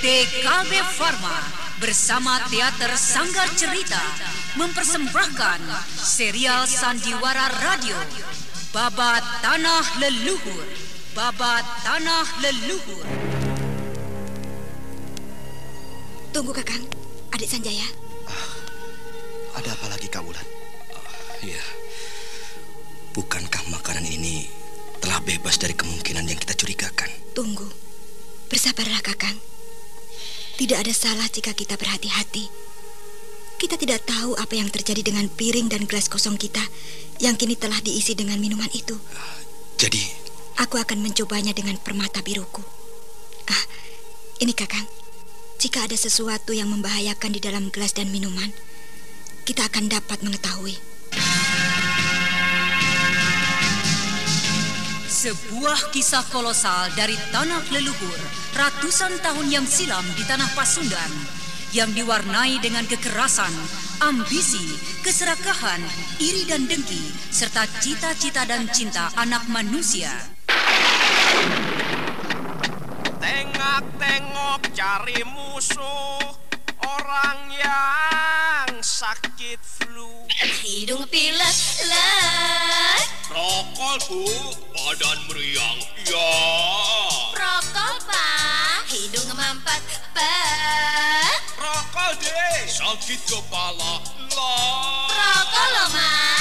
PT KB Pharma bersama Teater Sanggar Cerita mempersembahkan serial Sandiwara Radio Babat Tanah Leluhur Babat Tanah Leluhur Tunggu Kakang, adik Sanjaya. Ada apa lagi Kak Wulan? Ya, bukankah makanan ini telah bebas dari kemungkinan yang kita curigakan? Tunggu, bersabarlah Kakang. Tidak ada salah jika kita berhati-hati. Kita tidak tahu apa yang terjadi dengan piring dan gelas kosong kita yang kini telah diisi dengan minuman itu. Jadi, Aku akan mencobanya dengan permata biruku. Ah, ini Kakang. Jika ada sesuatu yang membahayakan di dalam gelas dan minuman, kita akan dapat mengetahui. Sebuah kisah kolosal dari tanah leluhur ratusan tahun yang silam di tanah Pasundan yang diwarnai dengan kekerasan, ambisi, keserakahan, iri dan dengki, serta cita-cita dan cinta anak manusia. Tengok-tengok cari musuh Orang yang sakit flu. Hidung pilek lek Rokok bu, badan meriang. Ya. Prokol pak. Hidung mampet pak. Rokok deh, sakit kepala. Lah. Prokol loh mas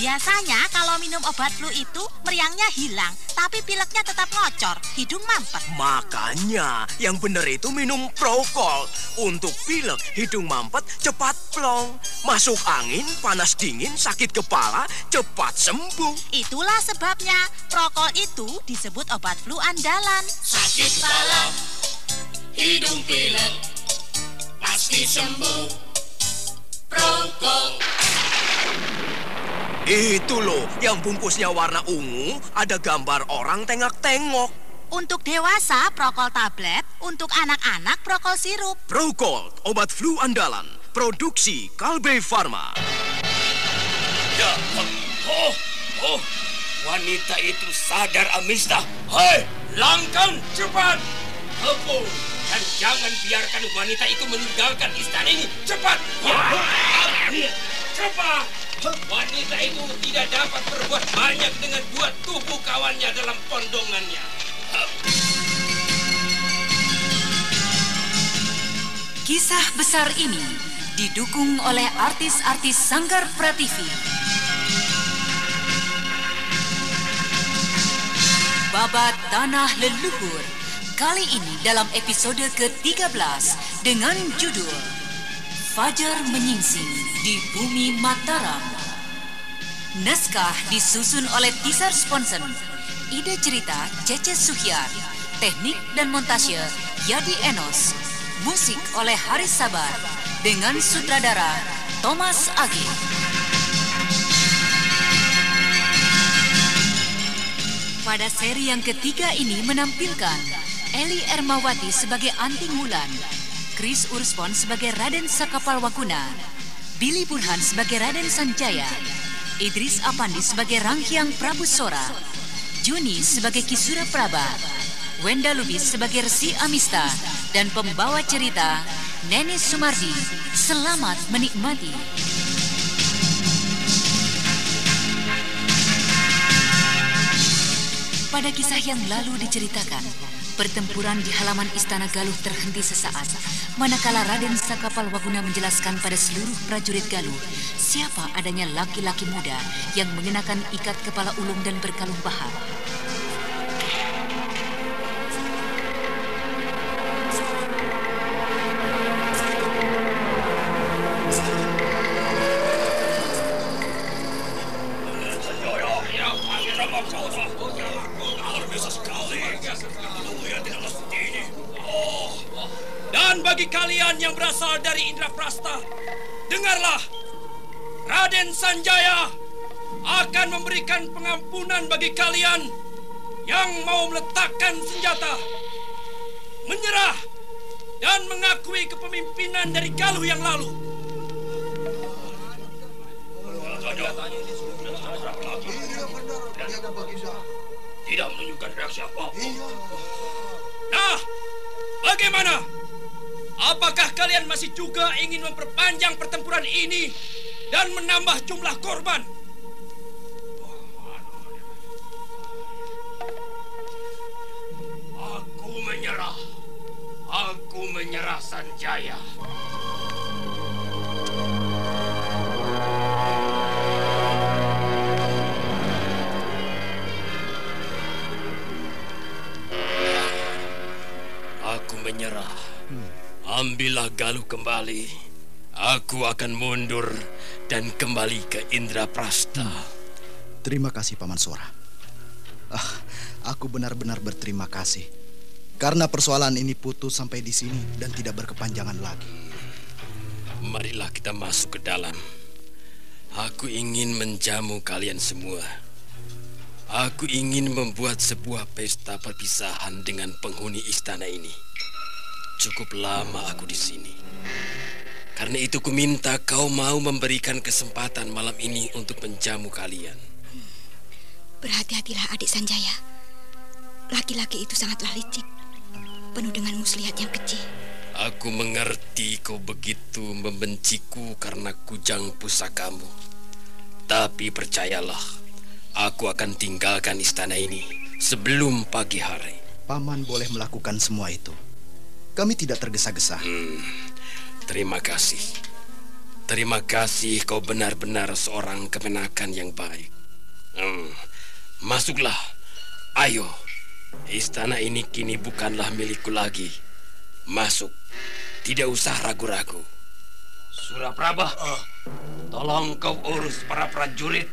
Biasanya kalau minum obat flu itu meriangnya hilang, tapi pileknya tetap ngocor, hidung mampet. Makanya yang benar itu minum prokol. Untuk pilek, hidung mampet cepat plong. Masuk angin, panas dingin, sakit kepala, cepat sembuh. Itulah sebabnya prokol itu disebut obat flu andalan. Sakit kepala Hidung pilek Pasti sembuh Prokol Itu loh, yang bungkusnya warna ungu, ada gambar orang tengok-tengok. Untuk dewasa prokol tablet, untuk anak-anak prokol sirup. Prokol, obat flu andalan. Produksi Kalbe Farma. Ya, oh, oh, wanita itu sadar Amista. Hei, langkan cepat. Apa? Dan jangan biarkan wanita itu meninggalkan istana ini. Cepat. Cepat. Wanita itu tidak dapat berbuat banyak dengan dua tubuh kawannya dalam pondongannya. Kisah besar ini didukung oleh artis-artis Sanggar Prativi. Babat Tanah Leluhur kali ini dalam episode ke-13 dengan judul Fajar Menyingsing di Bumi Mataram. Naskah disusun oleh Tisar Sponsen. Ide cerita Cece Suhyar. Teknik dan montase Yadi Enos. Musik oleh Haris Sabar dengan sutradara Thomas Agi. Pada seri yang ketiga ini menampilkan Eli Ermawati sebagai Anting Wulan, Chris Urspon sebagai Raden Sakapal Wakuna, Billy Burhan sebagai Raden Sanjaya, Idris Apandi sebagai Ranghyang Prabu Sora, Juni sebagai Kisura Praba, Wenda Lubis sebagai Resi Amista, dan pembawa cerita Neni Sumardi. Selamat menikmati. Pada kisah yang lalu diceritakan, pertempuran di halaman Istana Galuh terhenti sesaat. Manakala Raden Sakapal Waguna menjelaskan pada seluruh prajurit Galuh siapa adanya laki-laki muda yang mengenakan ikat kepala ulung dan berkalung bahar. Dan bagi kalian yang berasal dari Indraprasta, dengarlah. Raden Sanjaya akan memberikan pengampunan bagi kalian yang mau meletakkan senjata, menyerah, dan mengakui kepemimpinan dari Galuh yang lalu. Tidak menunjukkan reaksi apa. Nah, Bagaimana? Apakah kalian masih juga ingin memperpanjang pertempuran ini dan menambah jumlah korban? Aku menyerah. Aku menyerah Sanjaya. Aku menyerah. Ambillah Galuh kembali. Aku akan mundur dan kembali ke Indraprasta. Terima kasih Paman Sora. Ah, aku benar-benar berterima kasih. Karena persoalan ini putus sampai di sini dan tidak berkepanjangan lagi. Marilah kita masuk ke dalam. Aku ingin menjamu kalian semua. Aku ingin membuat sebuah pesta perpisahan dengan penghuni istana ini. Cukup lama aku di sini. Karena itu ku minta kau mau memberikan kesempatan malam ini untuk menjamu kalian. Berhati-hatilah adik Sanjaya. Laki-laki itu sangatlah licik. Penuh dengan muslihat yang kecil. Aku mengerti kau begitu membenciku karena kujang pusakamu. Tapi percayalah, aku akan tinggalkan istana ini sebelum pagi hari. Paman boleh melakukan semua itu. Kami tidak tergesa-gesa. Hmm, terima kasih. Terima kasih kau benar-benar seorang kemenakan yang baik. Hmm, masuklah. Ayo. Istana ini kini bukanlah milikku lagi. Masuk. Tidak usah ragu-ragu. Suraprabha, tolong kau urus para prajurit.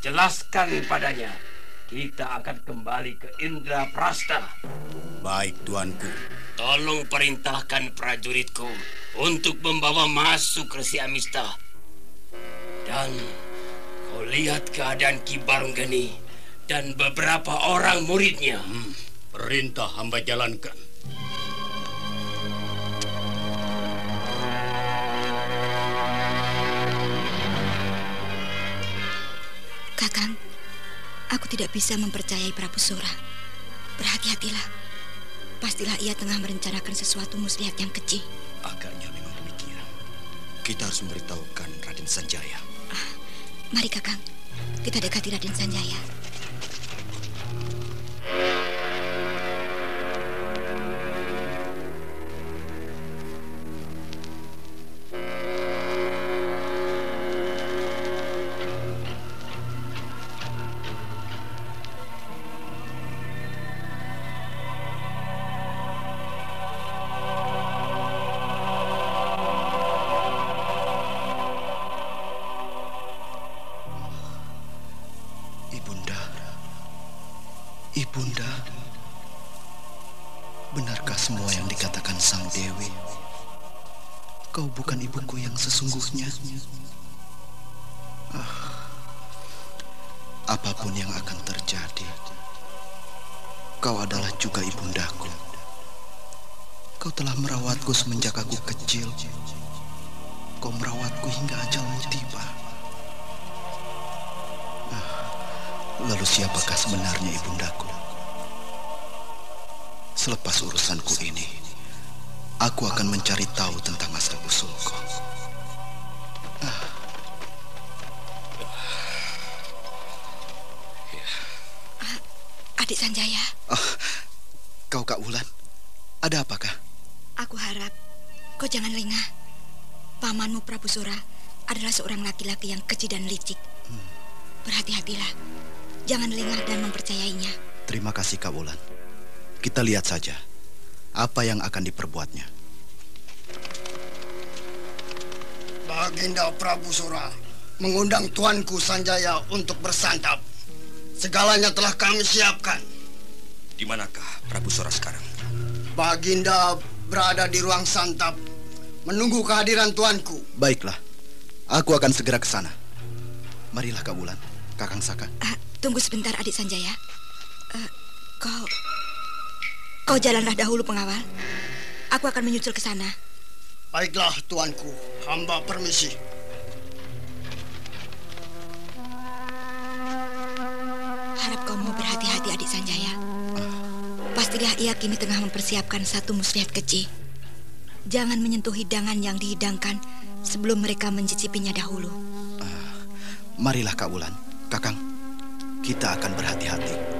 Jelaskan padanya. Kita akan kembali ke Indraprasta. Baik, tuanku. Tolong perintahkan prajuritku untuk membawa masuk Resi Amista. Dan kau lihat keadaan Ki Barunggeni dan beberapa orang muridnya. Hmm, perintah hamba jalankan. Kakang, aku tidak bisa mempercayai Prabu Sora. Berhati-hatilah. Pastilah ia tengah merencanakan sesuatu muslihat yang kecil. Agaknya memang demikian. Kita harus memberitahukan Raden Sanjaya. Ah, mari Kakang, kita dekati Raden Sanjaya. Kasih Kak Wulan. Kita lihat saja apa yang akan diperbuatnya. Baginda Prabu Sura mengundang tuanku Sanjaya untuk bersantap. Segalanya telah kami siapkan. Di manakah Prabu Sora sekarang? Baginda berada di ruang santap menunggu kehadiran tuanku. Baiklah, aku akan segera ke sana. Marilah Kak Wulan, Kakang Saka. Ah, tunggu sebentar adik Sanjaya. Kau... Kau jalanlah dahulu pengawal. Aku akan menyusul ke sana. Baiklah tuanku, hamba permisi. Harap kau mau berhati-hati adik Sanjaya. Pastilah ia kini tengah mempersiapkan satu muslihat kecil. Jangan menyentuh hidangan yang dihidangkan sebelum mereka mencicipinya dahulu. Uh, marilah Kak Wulan, Kakang. Kita akan berhati-hati.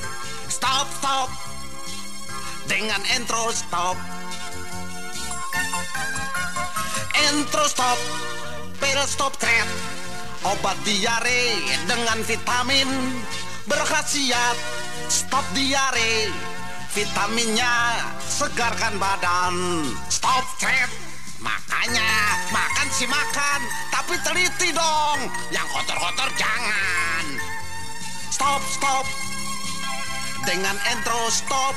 Stop, stop. Dengan intro stop. Intro stop. Pil stop thread. Obat diare dengan vitamin berkhasiat stop diare. Vitaminnya segarkan badan. Stop thread. Makanya makan sih makan, tapi teliti dong. Yang kotor-kotor jangan. Stop, stop dengan intro stop.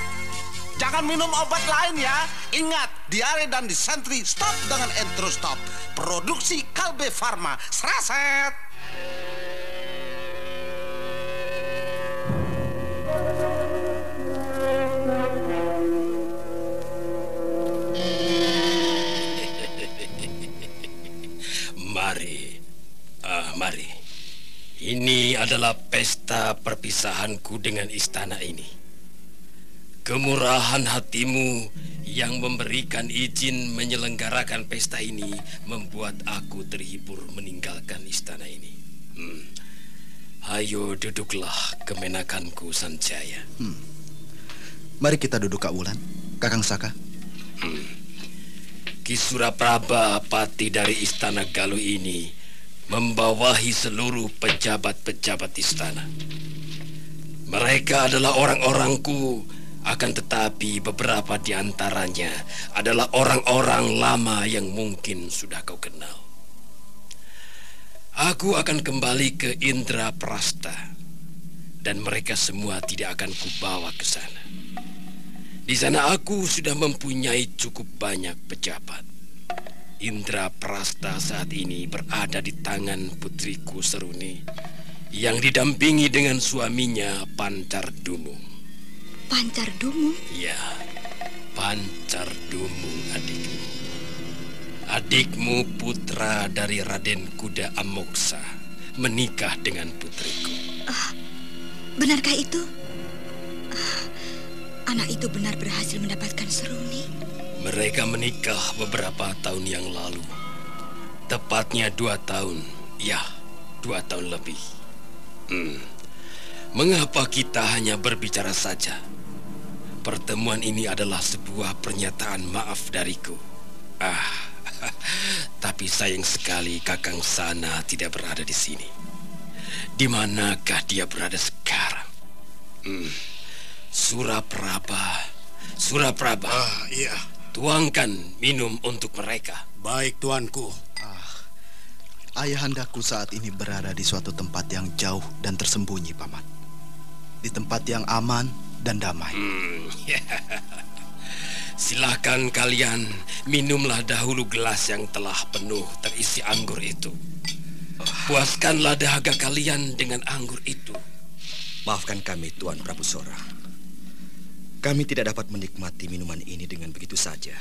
Jangan minum obat lain ya. Ingat, diare dan disentri stop dengan intro stop. Produksi Kalbe Farma. Seraset. Ini adalah pesta perpisahanku dengan istana ini. Kemurahan hatimu yang memberikan izin menyelenggarakan pesta ini membuat aku terhibur meninggalkan istana ini. Hmm. Ayo duduklah kemenakanku Sanjaya. Hmm. Mari kita duduk Kak Wulan, Kakang Saka. Hmm. Kisura Praba Pati dari Istana Galuh ini membawahi seluruh pejabat-pejabat istana. Mereka adalah orang-orangku, akan tetapi beberapa di antaranya adalah orang-orang lama yang mungkin sudah kau kenal. Aku akan kembali ke Indra Prasta, dan mereka semua tidak akan kubawa ke sana. Di sana aku sudah mempunyai cukup banyak pejabat. Indra Prasta saat ini berada di tangan putriku Seruni yang didampingi dengan suaminya Pancar Dumung. Pancar Dumung? Ya, Pancar Dumung adikmu. Adikmu putra dari Raden Kuda Amoksa menikah dengan putriku. Uh, benarkah itu? Uh, anak itu benar berhasil mendapatkan Seruni. Mereka menikah beberapa tahun yang lalu. Tepatnya dua tahun. Ya, dua tahun lebih. Hmm. Mengapa kita hanya berbicara saja? Pertemuan ini adalah sebuah pernyataan maaf dariku. Ah, tapi sayang sekali Kakang Sana tidak berada di sini. Di manakah dia berada sekarang? Hmm. Suraprabha. Suraprabha. Ah, iya. Tuangkan minum untuk mereka. Baik, tuanku. Ah, ayahandaku saat ini berada di suatu tempat yang jauh dan tersembunyi, Paman. Di tempat yang aman dan damai. Hmm, ya. Silakan kalian minumlah dahulu gelas yang telah penuh terisi anggur itu. Puaskanlah dahaga kalian dengan anggur itu. Maafkan kami, Tuan Prabu Sora. Kami tidak dapat menikmati minuman ini dengan begitu saja.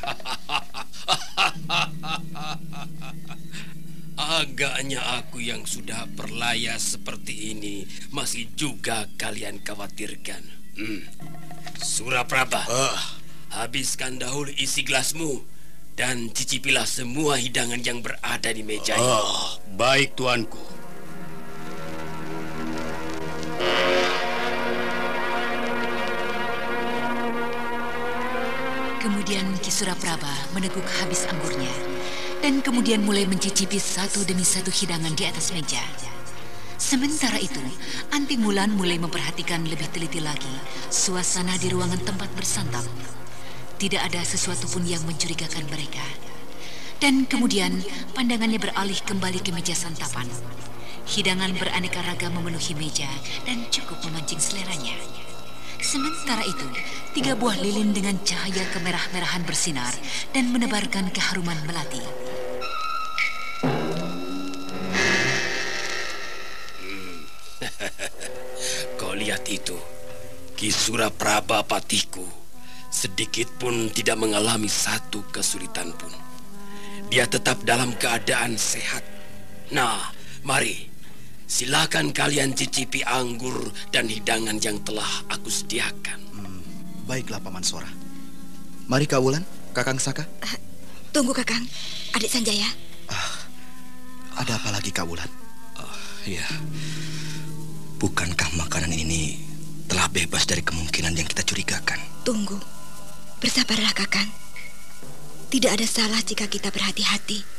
Agaknya aku yang sudah berlayas seperti ini masih juga kalian khawatirkan. Hmm. Suraprabha, uh. habiskan dahulu isi gelasmu dan cicipilah semua hidangan yang berada di meja ini. Uh, baik, tuanku. Kemudian Kisuraprabha meneguk habis anggurnya dan kemudian mulai mencicipi satu demi satu hidangan di atas meja. Sementara itu, Anti Mulan mulai memperhatikan lebih teliti lagi suasana di ruangan tempat bersantap. Tidak ada sesuatu pun yang mencurigakan mereka. Dan kemudian pandangannya beralih kembali ke meja santapan. Hidangan beraneka ragam memenuhi meja dan cukup memancing seleranya. Sementara itu, tiga buah lilin dengan cahaya kemerah-merahan bersinar dan menebarkan keharuman melati. Kau lihat itu, Kisura Praba Patiku sedikit pun tidak mengalami satu kesulitan pun. Dia tetap dalam keadaan sehat. Nah, mari silakan kalian cicipi anggur dan hidangan yang telah aku sediakan. Baiklah Paman Sora. Mari Kak Wulan, Kakang Saka. Tunggu Kakang, adik Sanjaya. Ada apa lagi Kak Wulan? Ya, bukankah makanan ini telah bebas dari kemungkinan yang kita curigakan? Tunggu. Bersabarlah Kakang. Tidak ada salah jika kita berhati-hati.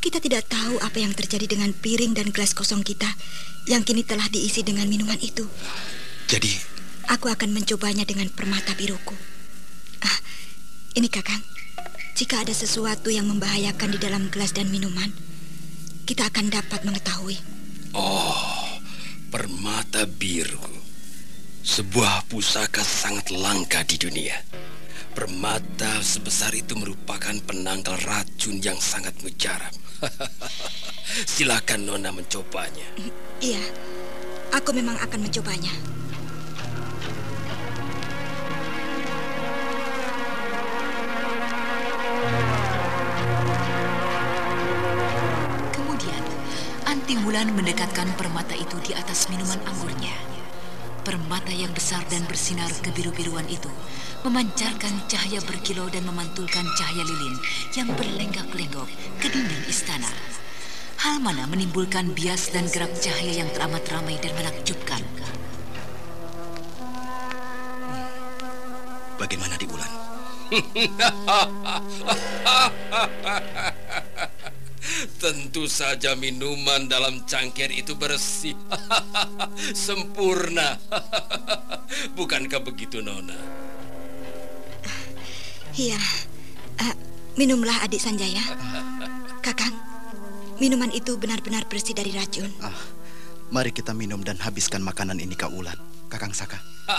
Kita tidak tahu apa yang terjadi dengan piring dan gelas kosong kita yang kini telah diisi dengan minuman itu. Jadi, Aku akan mencobanya dengan permata biruku. Ah, ini Kakang. Jika ada sesuatu yang membahayakan di dalam gelas dan minuman, kita akan dapat mengetahui. Oh, permata biru. Sebuah pusaka sangat langka di dunia. Permata sebesar itu merupakan penangkal racun yang sangat mujarab. Silakan Nona mencobanya. Iya, aku memang akan mencobanya. Kemudian, Anting Wulan mendekatkan permata itu di atas minuman anggurnya. Permata yang besar dan bersinar kebiru-biruan itu memancarkan cahaya berkilau dan memantulkan cahaya lilin yang berlenggak-lenggok ke dinding istana. Hal mana menimbulkan bias dan gerak cahaya yang teramat ramai dan menakjubkan. bagaimana di bulan? Tentu saja minuman dalam cangkir itu bersih. Sempurna. Bukankah begitu, Nona? Iya, Eh, minumlah adik Sanjaya. Kakang, minuman itu benar-benar bersih dari racun. Ah, mari kita minum dan habiskan makanan ini Kak Wulan, Kakang Saka.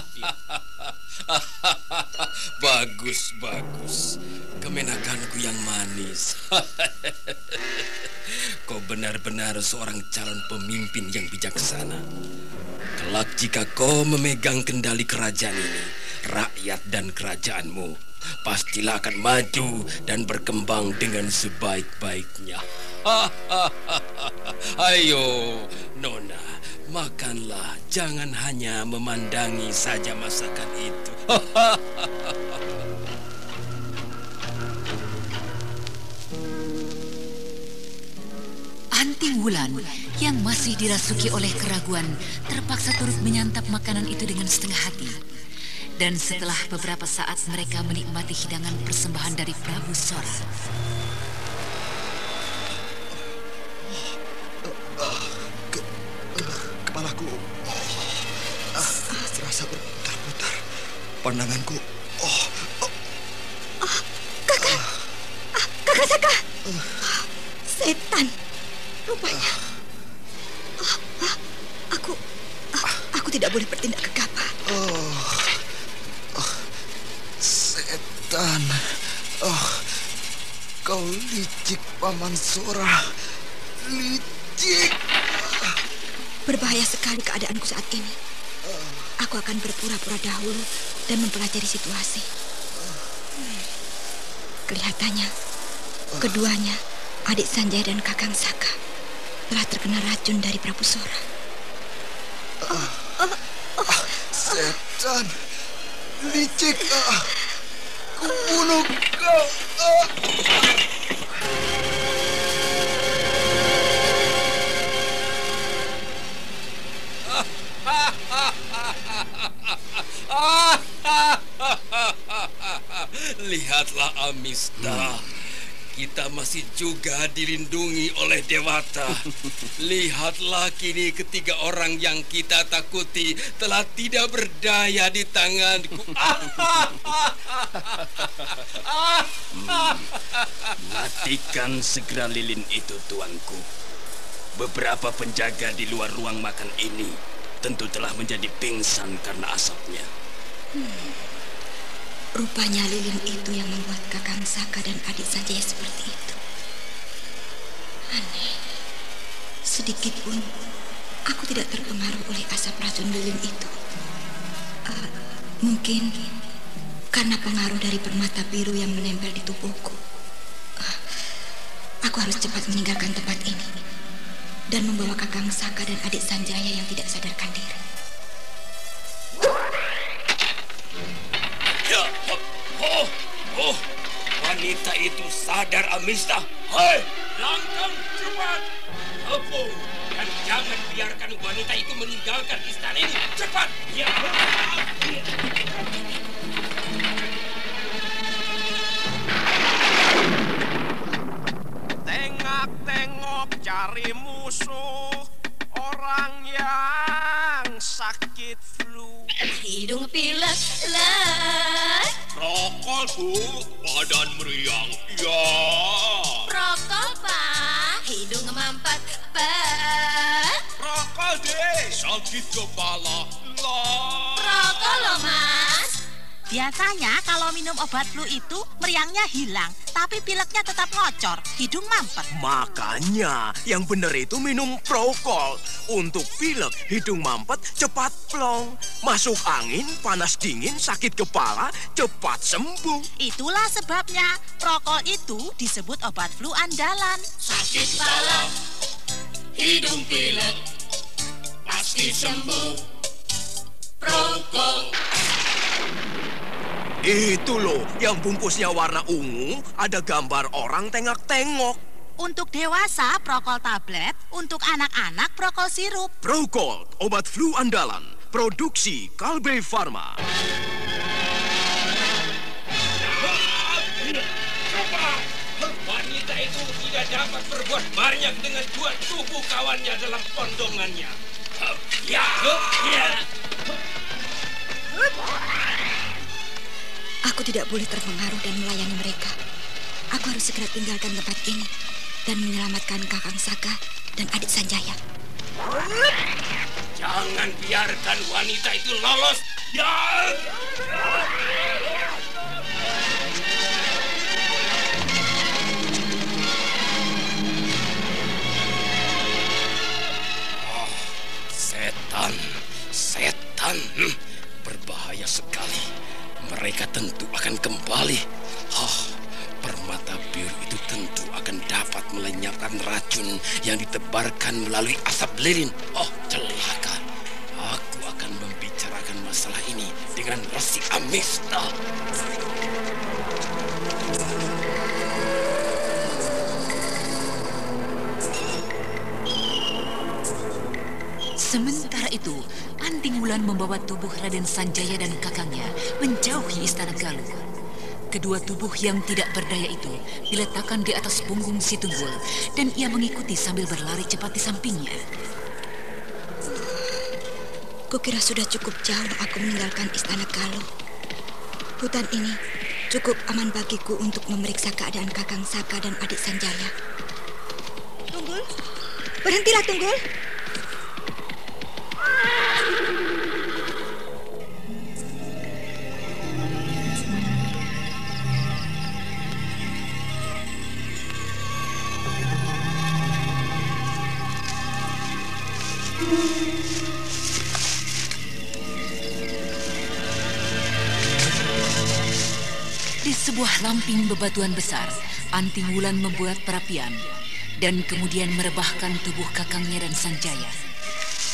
bagus, bagus. Kemenakanku yang manis. Kau benar-benar seorang calon pemimpin yang bijaksana. Kelak jika kau memegang kendali kerajaan ini, rakyat dan kerajaanmu pastilah akan maju dan berkembang dengan sebaik-baiknya. Ayo, Nona, makanlah. Jangan hanya memandangi saja masakan itu. Anting Wulan yang masih dirasuki oleh keraguan terpaksa turut menyantap makanan itu dengan setengah hati. Dan setelah beberapa saat mereka menikmati hidangan persembahan dari Prabu Sora. Kepalaku ah, terasa berputar-putar. Pandanganku oh, Kakak Saka. Setan. Rupanya. Ah, Aku aku tidak boleh bertindak gegabah. oh, oh, setan. Oh, kau licik Paman Sora. Licik. Berbahaya sekali keadaanku saat ini. Aku akan berpura-pura dahulu dan mempelajari situasi. Kelihatannya, keduanya, adik Sanjay dan kakang Saka, telah terkena racun dari Prabu Sora. Setan. Licik. Ah. Kubunuh kau. Ah. Lihatlah Amista. Kita masih juga dilindungi oleh Dewata. Lihatlah kini ketiga orang yang kita takuti telah tidak berdaya di tanganku. Matikan segera lilin itu, tuanku. Beberapa penjaga di luar ruang makan ini tentu telah menjadi pingsan karena asapnya. Hmm. Rupanya lilin itu yang membuat Kakang Saka dan adik Sanjaya seperti itu. Aneh. Sedikit pun aku tidak terpengaruh oleh asap racun lilin itu. Uh, mungkin karena pengaruh dari permata biru yang menempel di tubuhku. Uh, aku harus cepat meninggalkan tempat ini dan membawa Kakang Saka dan adik Sanjaya yang tidak sadarkan diri. Wanita itu sadar Amista. Hei, langkah cepat. Tepung dan jangan biarkan wanita itu meninggalkan istana ini. Cepat. Ya. Tengok-tengok cari musuh orang yang sakit flu. Hidung pilek, lek. Rokok, Bu. Badan meriang. Ya. Rokok, Pak. Hidung mampet, Pak. Rokok deh. Sakit kepala. Lah. Rokok loh, Mas. Biasanya kalau minum obat flu itu meriangnya hilang, tapi pileknya tetap ngocor, hidung mampet. Makanya yang benar itu minum prokol. Untuk pilek, hidung mampet, cepat plong. Masuk angin, panas dingin, sakit kepala, cepat sembuh. Itulah sebabnya prokol itu disebut obat flu andalan. Sakit kepala, hidung pilek, pasti sembuh. Prokol. Itu loh, yang bungkusnya warna ungu, ada gambar orang tengok-tengok. Untuk dewasa, prokol tablet. Untuk anak-anak, prokol sirup. Prokol, obat flu andalan. Produksi Kalbe Farma. Cepat. Wanita itu tidak dapat berbuat banyak dengan dua tubuh kawannya dalam pondongannya. Ya, ya. Aku tidak boleh terpengaruh dan melayani mereka. Aku harus segera tinggalkan tempat ini dan menyelamatkan Kakang Saka dan adik Sanjaya. Jangan biarkan wanita itu lolos. Ya. Oh, setan, setan, Hmm. Mereka tentu akan kembali. Oh, permata biru itu tentu akan dapat melenyapkan racun yang ditebarkan melalui asap lilin. Oh, celaka. Aku akan membicarakan masalah ini dengan Resi Amista. Sementara itu, Wulan membawa tubuh Raden Sanjaya dan kakangnya menjauhi istana Galuh. Kedua tubuh yang tidak berdaya itu diletakkan di atas punggung si Tunggul dan ia mengikuti sambil berlari cepat di sampingnya. Kukira sudah cukup jauh aku meninggalkan istana Galuh. Hutan ini cukup aman bagiku untuk memeriksa keadaan Kakang Saka dan adik Sanjaya. Tunggul, berhentilah Tunggul. Bebatuan besar, Anting Wulan membuat perapian dan kemudian merebahkan tubuh kakangnya dan Sanjaya.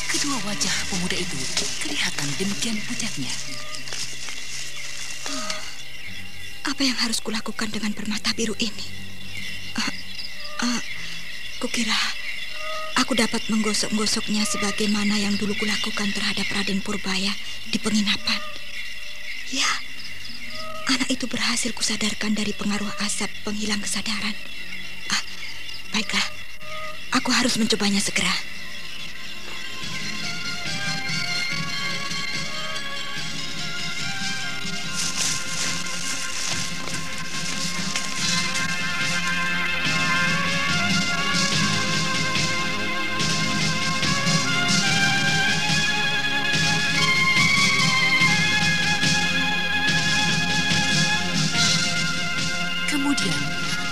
Kedua wajah pemuda itu kelihatan demikian pucatnya. Apa yang harus kulakukan dengan permata biru ini? Ah, ah, kukira aku dapat menggosok-gosoknya sebagaimana yang dulu kulakukan terhadap Raden Purbaya di penginapan. Ya, anak itu berhasil kusadarkan dari pengaruh asap penghilang kesadaran. Ah, baiklah, aku harus mencobanya segera.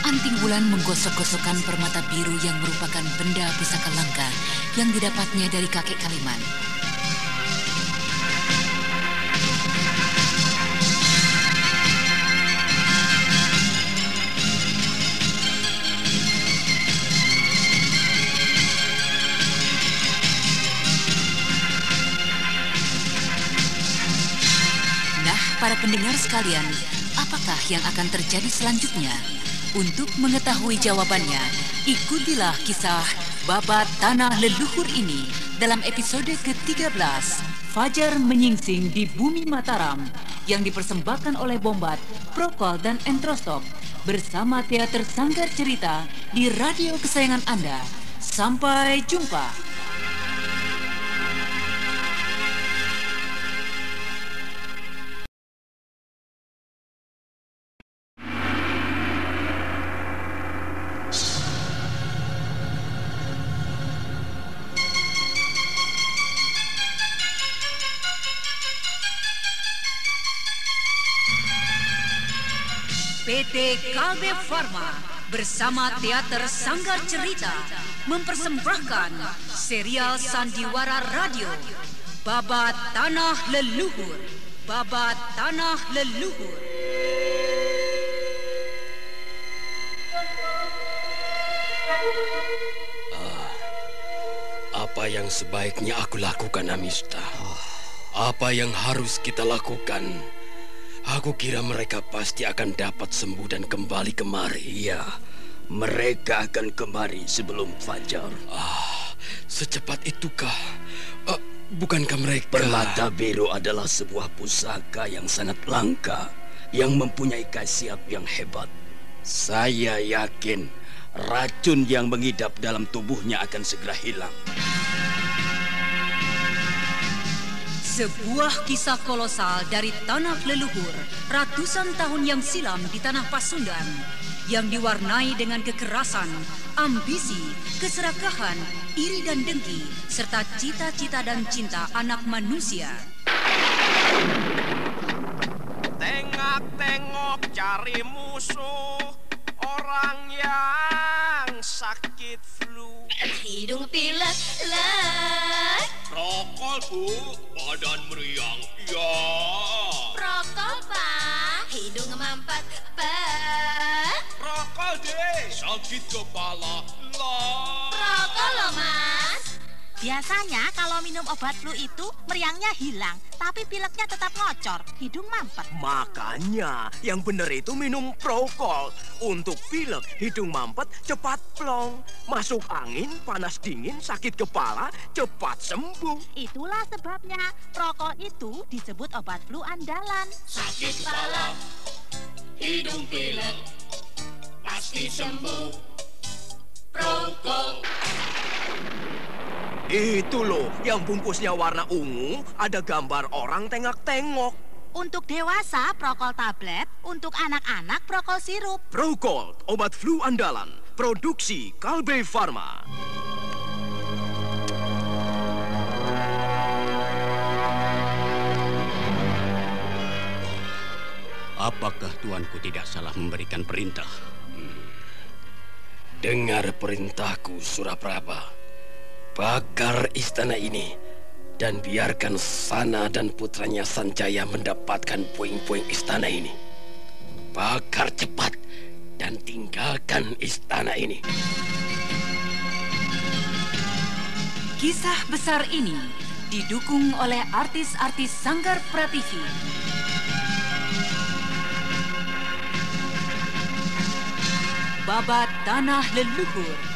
Anting Wulan menggosok-gosokkan permata biru yang merupakan benda pusaka langka yang didapatnya dari kakek Kaliman. Nah, para pendengar sekalian, apakah yang akan terjadi selanjutnya? Untuk mengetahui jawabannya, ikutilah kisah Babat Tanah Leluhur ini dalam episode ke-13, Fajar Menyingsing di Bumi Mataram, yang dipersembahkan oleh Bombat, Prokol, dan Entrostop bersama Teater Sanggar Cerita di radio kesayangan Anda. Sampai jumpa. PT Kalbe Farma bersama Teater Sanggar Cerita mempersembahkan serial Sandiwara Radio Babat Tanah Leluhur Babat Tanah Leluhur Apa yang sebaiknya aku lakukan, Amista? Apa yang harus kita lakukan? Aku kira mereka pasti akan dapat sembuh dan kembali kemari. Iya, mereka akan kemari sebelum fajar. Ah, secepat itukah? Uh, bukankah mereka... Permata biru adalah sebuah pusaka yang sangat langka, yang mempunyai khasiat yang hebat. Saya yakin racun yang mengidap dalam tubuhnya akan segera hilang. Sebuah kisah kolosal dari tanah leluhur ratusan tahun yang silam di tanah Pasundan yang diwarnai dengan kekerasan, ambisi, keserakahan, iri dan dengki, serta cita-cita dan cinta anak manusia. Tengok-tengok cari musuh orang yang sakit flu. Hidung pilek, lek. Rokok, Bu. Badan meriang. Ya. Rokok, Pak. Hidung mampet, Pak. Rokok deh. Sakit kepala. Lah. Rokok loh, Mas. Biasanya kalau minum obat flu itu meriangnya hilang, tapi pileknya tetap ngocor, hidung mampet. Makanya yang benar itu minum Prokol. Untuk pilek, hidung mampet, cepat plong. Masuk angin, panas dingin, sakit kepala, cepat sembuh. Itulah sebabnya Prokol itu disebut obat flu andalan. Sakit kepala, hidung pilek, pasti sembuh. Prokol. Itu loh, yang bungkusnya warna ungu, ada gambar orang tengok-tengok. Untuk dewasa Prokol tablet, untuk anak-anak Prokol sirup. Prokol, obat flu andalan. Produksi Kalbe Farma. Apakah tuanku tidak salah memberikan perintah? Dengar perintahku, Suraprabha. Bakar istana ini dan biarkan Sana dan putranya Sanjaya mendapatkan puing-puing istana ini. Bakar cepat dan tinggalkan istana ini. Kisah besar ini didukung oleh artis-artis Sanggar Prativi. Babat Tanah Leluhur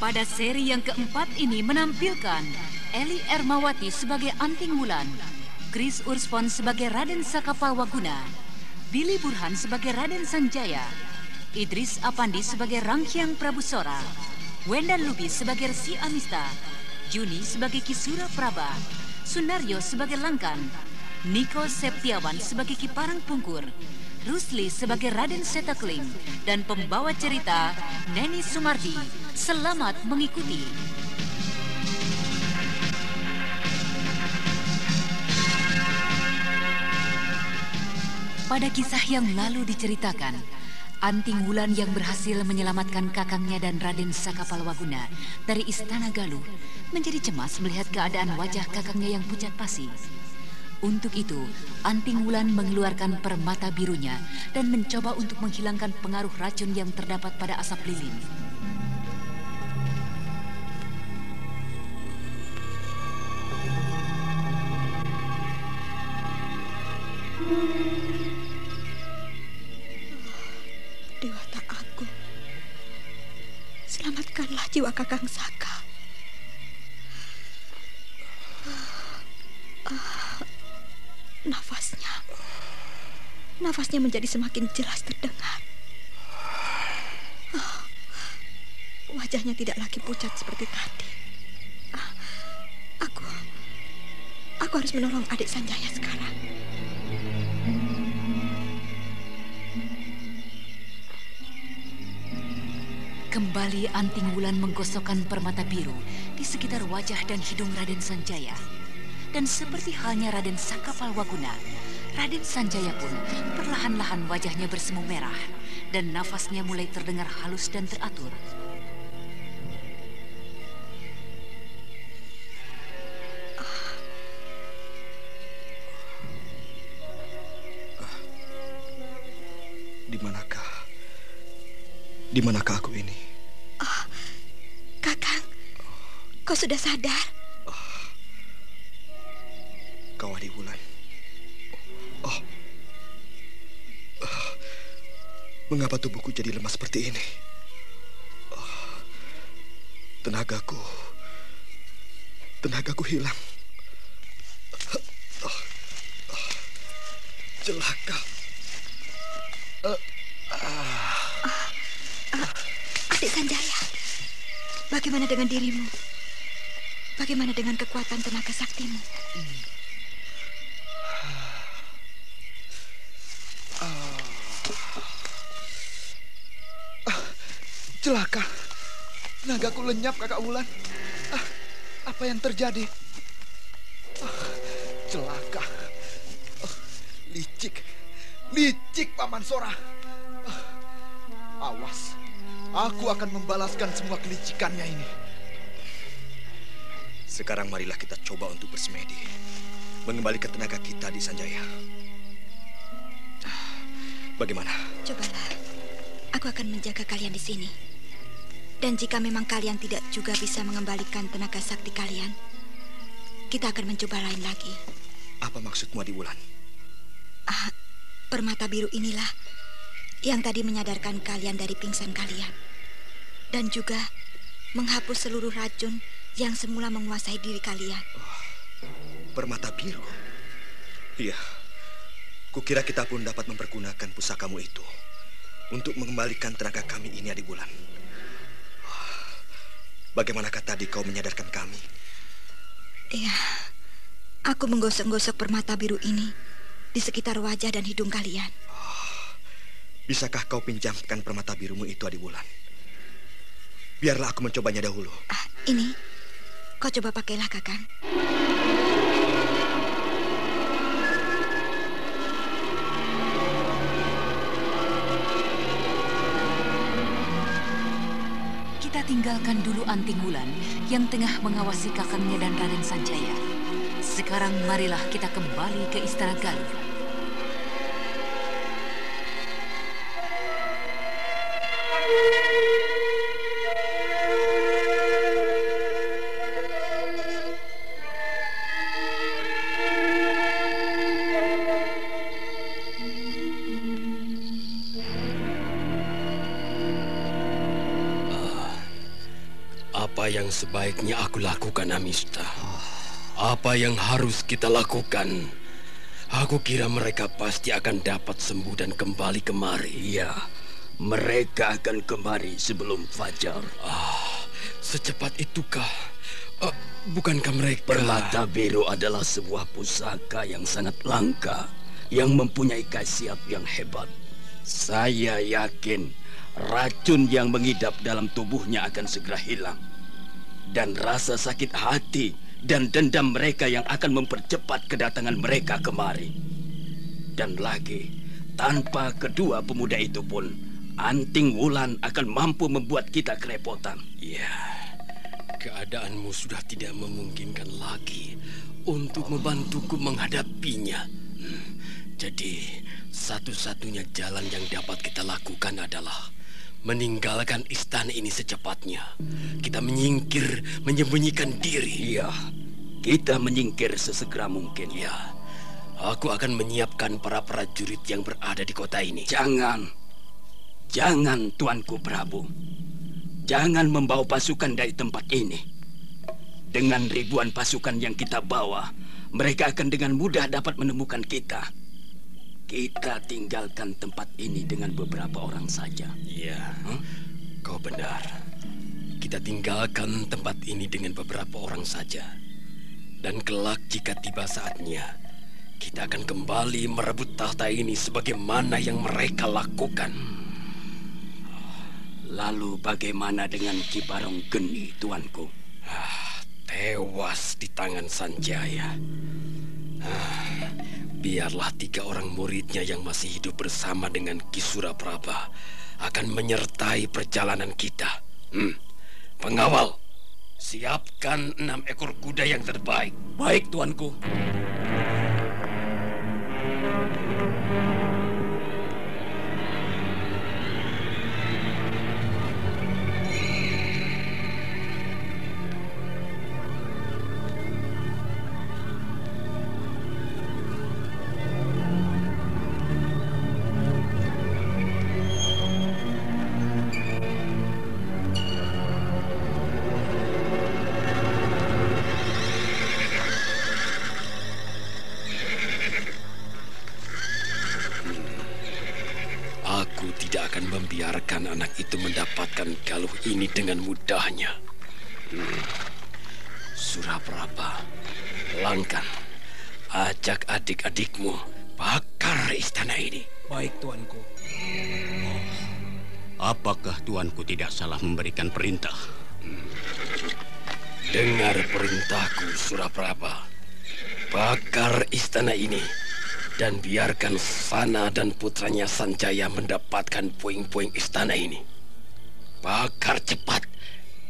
Pada seri yang keempat ini menampilkan Eli Ermawati sebagai Anting Wulan, Chris Urspon sebagai Raden Sakapal Waguna, Billy Burhan sebagai Raden Sanjaya, Idris Apandi sebagai Ranghyang Prabu Sora, Wendan Lubis sebagai Resi Amista, Juni sebagai Kisura Praba, Sunario sebagai Langkan, Niko Septiawan sebagai Kiparang Pungkur, Rusli sebagai Raden Setakling, dan pembawa cerita Neni Sumardi. Selamat mengikuti. Pada kisah yang lalu diceritakan, Anting Wulan yang berhasil menyelamatkan kakangnya dan Raden Sakapalwaguna dari Istana Galuh menjadi cemas melihat keadaan wajah kakangnya yang pucat pasi. Untuk itu, Anting Wulan mengeluarkan permata birunya dan mencoba untuk menghilangkan pengaruh racun yang terdapat pada asap lilin. Dewata Agung, selamatkanlah jiwa Kakang Saka. Nafasnya, nafasnya menjadi semakin jelas terdengar. Ah, wajahnya tidak lagi pucat seperti tadi. Ah, aku, aku harus menolong adik Sanjaya sekarang. Kembali Anting Wulan menggosokkan permata biru di sekitar wajah dan hidung Raden Sanjaya. Dan seperti halnya Raden Sakapalwaguna, Raden Sanjaya pun perlahan-lahan wajahnya bersemu merah dan nafasnya mulai terdengar halus dan teratur. Di manakah? Di manakah Kakak Wulan. Ah, apa yang terjadi? Ah, celaka. Ah, licik. Licik, Paman Sora. Ah, awas. Aku akan membalaskan semua kelicikannya ini. Sekarang marilah kita coba untuk bersemedi. Mengembalikan tenaga kita di Sanjaya. Ah, Bagaimana? Cobalah. Aku akan menjaga kalian di sini. Dan jika memang kalian tidak juga bisa mengembalikan tenaga sakti kalian, kita akan mencoba lain lagi. Apa maksudmu di bulan? Ah, permata biru inilah yang tadi menyadarkan kalian dari pingsan kalian. Dan juga menghapus seluruh racun yang semula menguasai diri kalian. Permata biru. Iya. Kukira kita pun dapat mempergunakan pusakamu itu untuk mengembalikan tenaga kami ini di bulan. Bagaimanakah tadi kau menyadarkan kami? Iya, aku menggosok-gosok permata biru ini di sekitar wajah dan hidung kalian. Bisakah kau pinjamkan permata birumu itu Adi Bulan? Biarlah aku mencobanya dahulu. Ah, ini, kau coba pakailah, Kakang. Tinggalkan dulu Anting Wulan yang tengah mengawasi kakangnya dan Raden Sanjaya. Sekarang marilah kita kembali ke Istana Galuh. Apa yang sebaiknya aku lakukan, Amista? Apa yang harus kita lakukan? Aku kira mereka pasti akan dapat sembuh dan kembali kemari. Iya, mereka akan kembali sebelum fajar. Ah, Secepat itukah? Uh, bukankah mereka... Permata biru adalah sebuah pusaka yang sangat langka, yang mempunyai khasiat yang hebat. Saya yakin racun yang mengidap dalam tubuhnya akan segera hilang. Dan rasa sakit hati dan dendam mereka yang akan mempercepat kedatangan mereka kemari. Dan lagi, tanpa kedua pemuda itu pun, Anting Wulan akan mampu membuat kita kerepotan. Ya, keadaanmu sudah tidak memungkinkan lagi untuk membantuku menghadapinya. Hmm, jadi, satu-satunya jalan yang dapat kita lakukan adalah meninggalkan istana ini secepatnya. Kita menyingkir, menyembunyikan diri. Iya, kita menyingkir sesegera mungkin. Ya, aku akan menyiapkan para prajurit yang berada di kota ini. Jangan. Jangan, Tuanku Prabu. Jangan membawa pasukan dari tempat ini. Dengan ribuan pasukan yang kita bawa, mereka akan dengan mudah dapat menemukan kita. Kita tinggalkan tempat ini dengan beberapa orang saja. Iya, hmm? kau benar. Kita tinggalkan tempat ini dengan beberapa orang saja. Dan kelak jika tiba saatnya, kita akan kembali merebut tahta ini sebagaimana yang mereka lakukan. Lalu bagaimana dengan Ki Barong Geni, tuanku? Ah, tewas di tangan Sanjaya. Ah, biarlah tiga orang muridnya yang masih hidup bersama dengan Ki Suraprabha akan menyertai perjalanan kita. Hmm. Pengawal, siapkan enam ekor kuda yang terbaik. Baik, tuanku. Oh, apakah tuanku tidak salah memberikan perintah? Hmm. Dengar perintahku, Suraprabha. Bakar istana ini dan biarkan Sana dan putranya Sanjaya mendapatkan puing-puing istana ini. Bakar cepat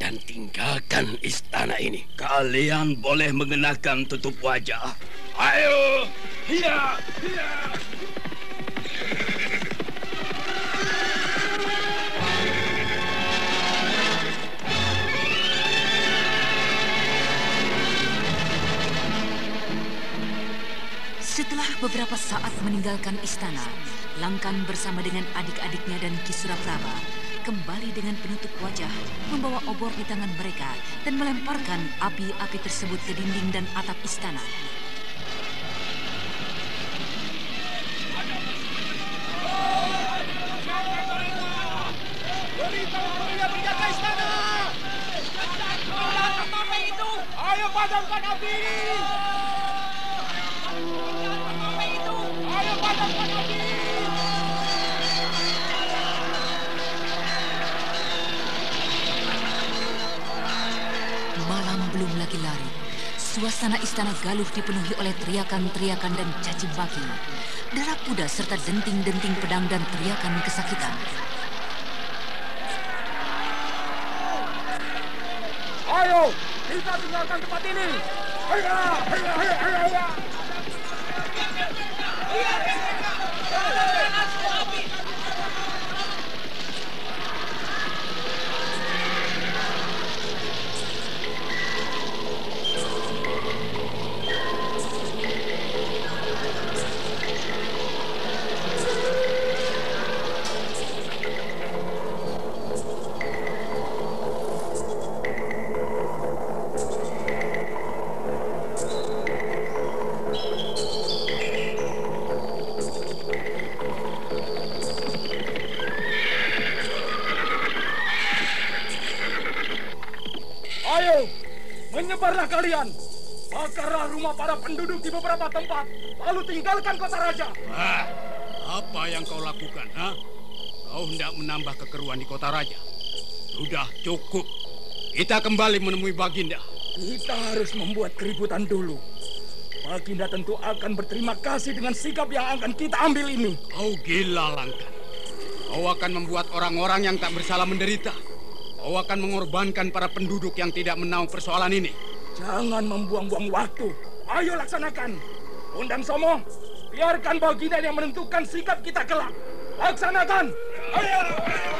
dan tinggalkan istana ini. Kalian boleh mengenakan tutup wajah. Ayo, hiya, hiya. Setelah beberapa saat meninggalkan istana, Langkan bersama dengan adik-adiknya dan Kisura Praba kembali dengan penutup wajah, membawa obor di tangan mereka, dan melemparkan api-api tersebut ke dinding dan atap istana. Ayo padamkan api! Suasana istana Galuh dipenuhi oleh teriakan-teriakan dan caci maki. Darah kuda serta denting-denting pedang dan teriakan kesakitan. Ayo, kita tinggalkan tempat ini. Haya, haya, haya, haya, menyebarlah kalian. Bakarlah rumah para penduduk di beberapa tempat, lalu tinggalkan kota raja. Ah, apa yang kau lakukan, ha? Kau hendak menambah kekeruan di kota raja. Sudah cukup. Kita kembali menemui Baginda. Kita harus membuat keributan dulu. Baginda tentu akan berterima kasih dengan sikap yang akan kita ambil ini. Kau gila, Langka. Kau akan membuat orang-orang yang tak bersalah menderita. Kau akan mengorbankan para penduduk yang tidak menaung persoalan ini. Jangan membuang-buang waktu. Ayo laksanakan. Undang Somo, biarkan Baginda yang menentukan sikap kita kelak. Laksanakan. Ayo. Ibu-ibu,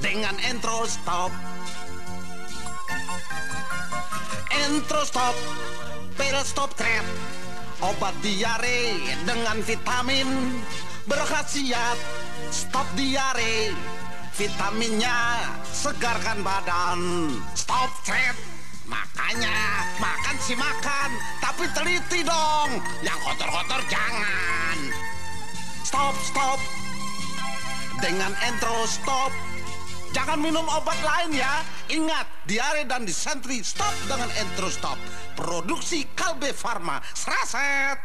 Dengan intro stop. Intro stop. Pil stop trap. Obat diare dengan vitamin berkhasiat stop diare. Vitaminnya segarkan badan. Stop trap. Makanya makan sih makan, tapi teliti dong. Yang kotor-kotor jangan. Stop, stop dengan intro stop. Jangan minum obat lain ya. Ingat, diare dan disentri stop dengan intro stop. Produksi Kalbe Farma. Seraset.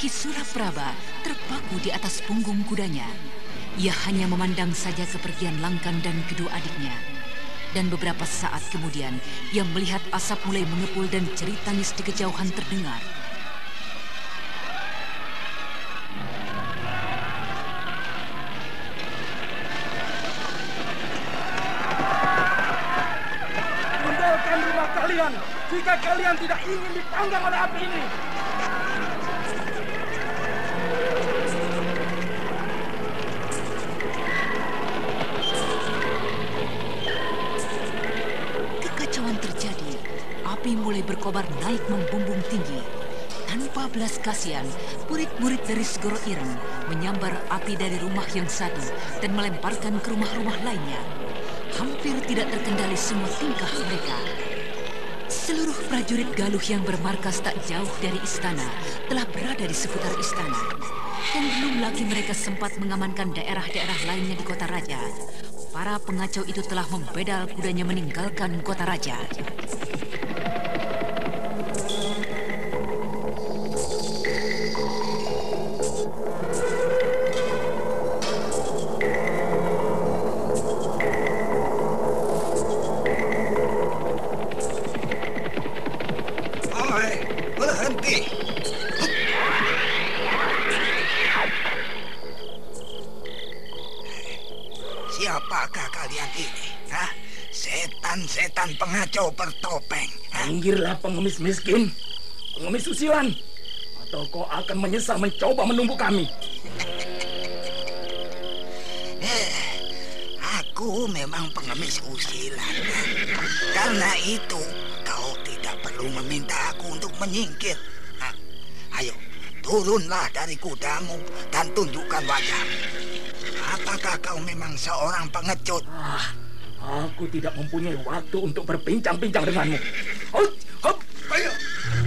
Kisura Praba terpaku di atas punggung kudanya. Ia hanya memandang saja kepergian Langkan dan kedua adiknya. Dan beberapa saat kemudian, ia melihat asap mulai mengepul dan jerit tangis di kejauhan terdengar. Tinggalkan rumah kalian jika kalian tidak ingin dipanggang oleh api ini. Kasihan, murid-murid dari Segoro Ireng menyambar api dari rumah yang satu dan melemparkan ke rumah-rumah lainnya. Hampir tidak terkendali semua tingkah mereka. Seluruh prajurit Galuh yang bermarkas tak jauh dari istana telah berada di seputar istana. Dan belum lagi mereka sempat mengamankan daerah-daerah lainnya di kota raja. Para pengacau itu telah membedal kudanya meninggalkan kota raja. Siapakah kalian ini? Hah? Setan-setan pengacau bertopeng. Pinggirlah pengemis miskin, pengemis usilan. Atau kau akan menyesal mencoba menumbuk kami. Aku memang pengemis usilan. Karena itu, kau tidak perlu meminta aku untuk menyingkir. Hah? Ayo, turunlah dari kudamu dan tunjukkan wajahmu. Apakah kau memang seorang pengecut? Ah, aku tidak mempunyai waktu untuk berbincang-bincang denganmu. Hup, hup, ayo.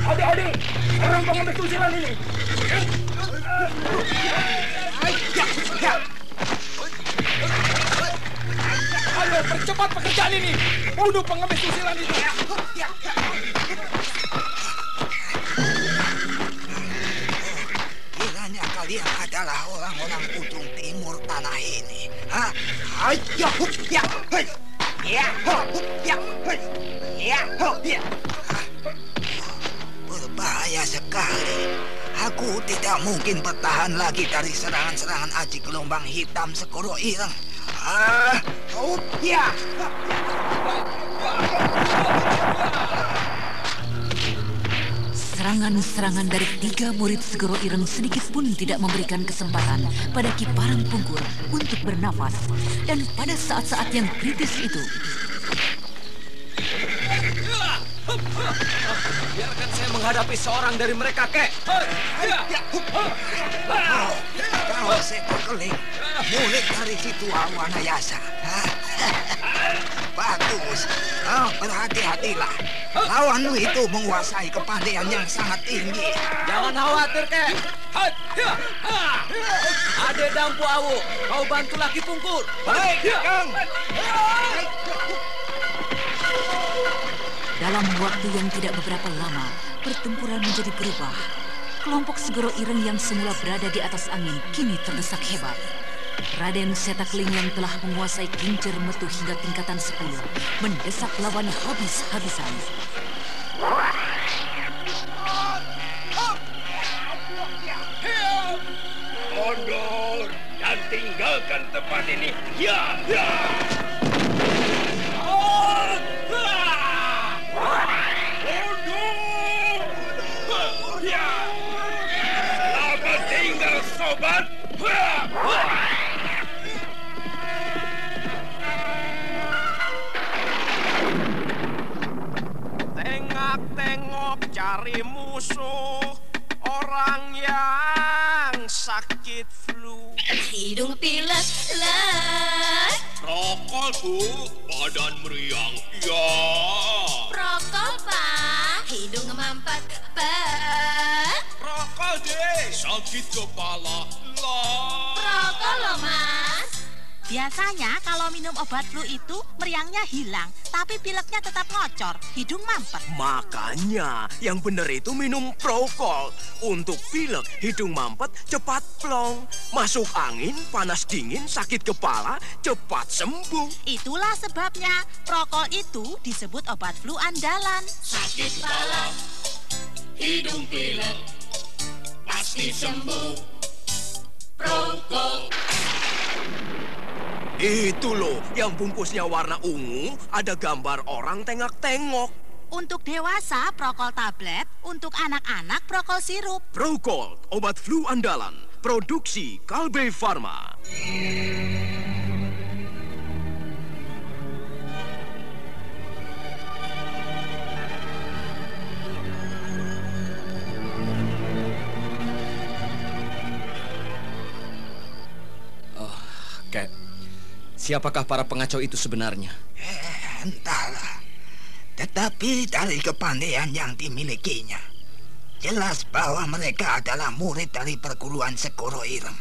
Adik-adik, orang pengemis usilan ini. Ayo, percepat pekerjaan ini. Bunuh pengemis usilan itu. Kiranya kau kalian adalah orang-orang ujung timur tanah ini. Hah? Ayo, hup, ya, hei. Ya, hup, ya, hei. Ya, hup, ya. Berbahaya sekali. Aku tidak mungkin bertahan lagi dari serangan-serangan aji gelombang hitam sekoro ireng. Ah, hup, ya. Serangan-serangan dari tiga murid Segoro Ireng sedikit pun tidak memberikan kesempatan pada Kiparang Pungkur untuk bernafas. Dan pada saat-saat yang kritis itu, Biarkan saya menghadapi seorang dari mereka, kek. Kau seekor keling, murid dari situ Awanayasa. Bagus, oh, berhati-hatilah. Lawanmu itu menguasai kepandaian yang sangat tinggi. Jangan khawatir, kek. Ade Dampu Awu, kau bantu laki pungkur. Baik, Kang. dalam waktu yang tidak beberapa lama, pertempuran menjadi berubah. Kelompok Segoro Ireng yang semula berada di atas angin kini terdesak hebat. Raden Setakling yang telah menguasai kincir metu hingga tingkatan 10 mendesak lawan habis-habisan. Mundur dan tinggalkan tempat ini. Ya, ya. Mundur. Tengok-tengok cari musuh orang yang sakit flu. Hidung pilek lah. Rokok, Bu. Badan meriang. Ya. Rokok, Pak. Hidung mampet, Pak. Rokok deh. Sakit kepala. Lah. Rokok loh, Mas. Biasanya kalau minum obat flu itu meriangnya hilang, tapi pileknya tetap ngocor, hidung mampet. Makanya yang benar itu minum Prokol. Untuk pilek, hidung mampet, cepat plong. Masuk angin, panas dingin, sakit kepala, cepat sembuh. Itulah sebabnya Prokol itu disebut obat flu andalan. Sakit kepala. Hidung pilek. Pasti sembuh. Prokol. Itu loh, yang bungkusnya warna ungu, ada gambar orang tengok-tengok. Untuk dewasa Prokol tablet, untuk anak-anak Prokol sirup. Prokol, obat flu andalan. Produksi Kalbe Farma. Siapakah para pengacau itu sebenarnya? Eh, entahlah. Tetapi dari kepandaian yang dimilikinya, jelas bahwa mereka adalah murid dari perguruan Segoro Ireng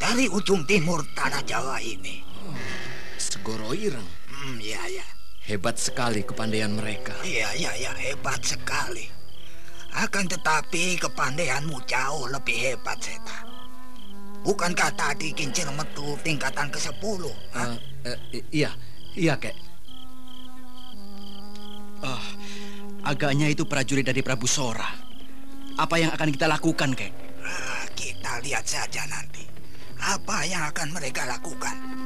dari ujung timur tanah Jawa ini. Segoro Ireng. Hmm, ya, ya. Hebat sekali kepandaian mereka. Iya, iya, ya, hebat sekali. Akan tetapi kepandaianmu jauh lebih hebat, Seta. Bukankah tadi kincir metu tingkatan ke-10? Uh, uh, iya, iya, Kek. Oh, agaknya itu prajurit dari Prabu Sora. Apa yang akan kita lakukan, Kek? Ah, kita lihat saja nanti. Apa yang akan mereka lakukan?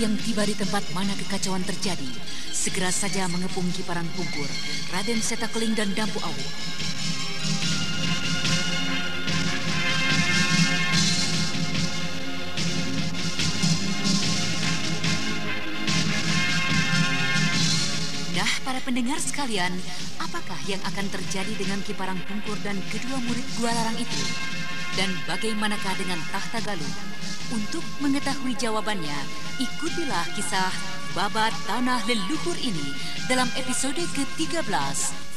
Yang tiba di tempat mana kekacauan terjadi segera saja mengepung kiparan pungkur Raden Setakeling dan Dampu Awu. Nah, para pendengar sekalian, apakah yang akan terjadi dengan kiparan pungkur dan kedua murid Gua Larang itu? Dan bagaimanakah dengan tahta Galuh? Untuk mengetahui jawabannya, ikutilah kisah babat tanah leluhur ini dalam episode ke-13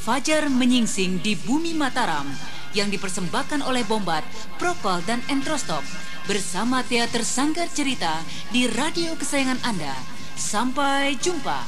Fajar Menyingsing di Bumi Mataram yang dipersembahkan oleh Bombat, Prokol dan Entrostop bersama teater Sanggar Cerita di radio kesayangan Anda. Sampai jumpa.